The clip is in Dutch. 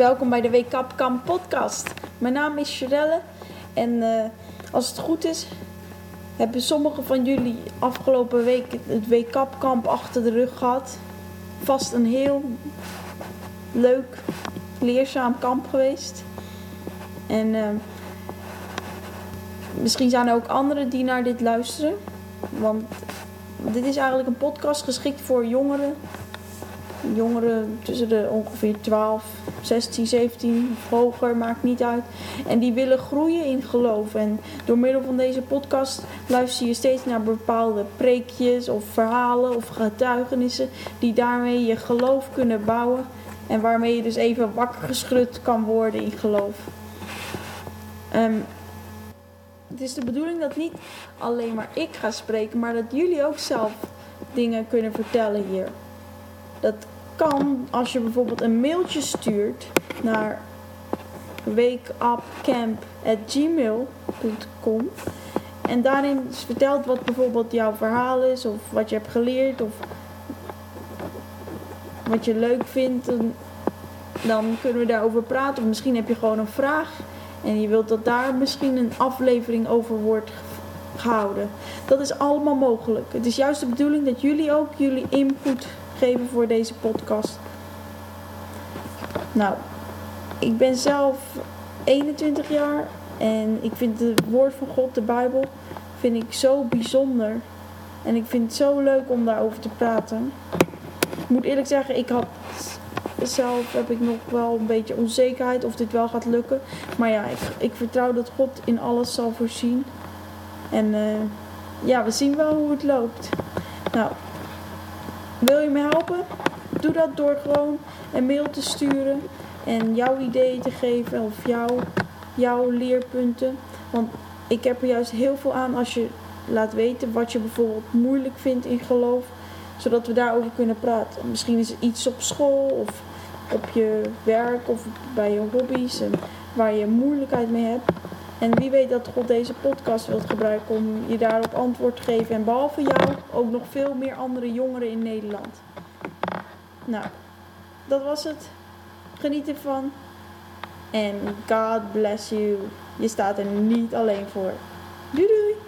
Welkom bij de WK Kamp podcast. Mijn naam is Charelle en eh, als het goed is, hebben sommigen van jullie afgelopen week het WK kamp achter de rug gehad. Vast een heel leuk, leerzaam kamp geweest. En eh, misschien zijn er ook anderen die naar dit luisteren. Want dit is eigenlijk een podcast geschikt voor jongeren jongeren tussen de ongeveer 12, 16, 17 of hoger, maakt niet uit. En die willen groeien in geloof. En door middel van deze podcast luister je steeds naar bepaalde preekjes of verhalen of getuigenissen die daarmee je geloof kunnen bouwen. En waarmee je dus even wakker geschud kan worden in geloof. Um, het is de bedoeling dat niet alleen maar ik ga spreken, maar dat jullie ook zelf dingen kunnen vertellen hier. Dat kan als je bijvoorbeeld een mailtje stuurt naar wakeupcamp.gmail.com en daarin vertelt wat bijvoorbeeld jouw verhaal is of wat je hebt geleerd of wat je leuk vindt. Dan kunnen we daarover praten. Of misschien heb je gewoon een vraag en je wilt dat daar misschien een aflevering over wordt gehouden. Dat is allemaal mogelijk. Het is juist de bedoeling dat jullie ook jullie input voor deze podcast. Nou, ik ben zelf 21 jaar en ik vind het woord van God, de Bijbel, vind ik zo bijzonder. En ik vind het zo leuk om daarover te praten. Ik moet eerlijk zeggen, ik had zelf heb ik nog wel een beetje onzekerheid of dit wel gaat lukken. Maar ja, ik, ik vertrouw dat God in alles zal voorzien. En uh, ja, we zien wel hoe het loopt. Nou, wil je me helpen? Doe dat door gewoon een mail te sturen en jouw ideeën te geven of jouw, jouw leerpunten. Want ik heb er juist heel veel aan als je laat weten wat je bijvoorbeeld moeilijk vindt in geloof, zodat we daarover kunnen praten. Misschien is het iets op school of op je werk of bij je hobby's en waar je moeilijkheid mee hebt. En wie weet dat God deze podcast wilt gebruiken om je daarop antwoord te geven. En behalve jou ook nog veel meer andere jongeren in Nederland. Nou, dat was het. Geniet ervan. En God bless you. Je staat er niet alleen voor. Doei doei.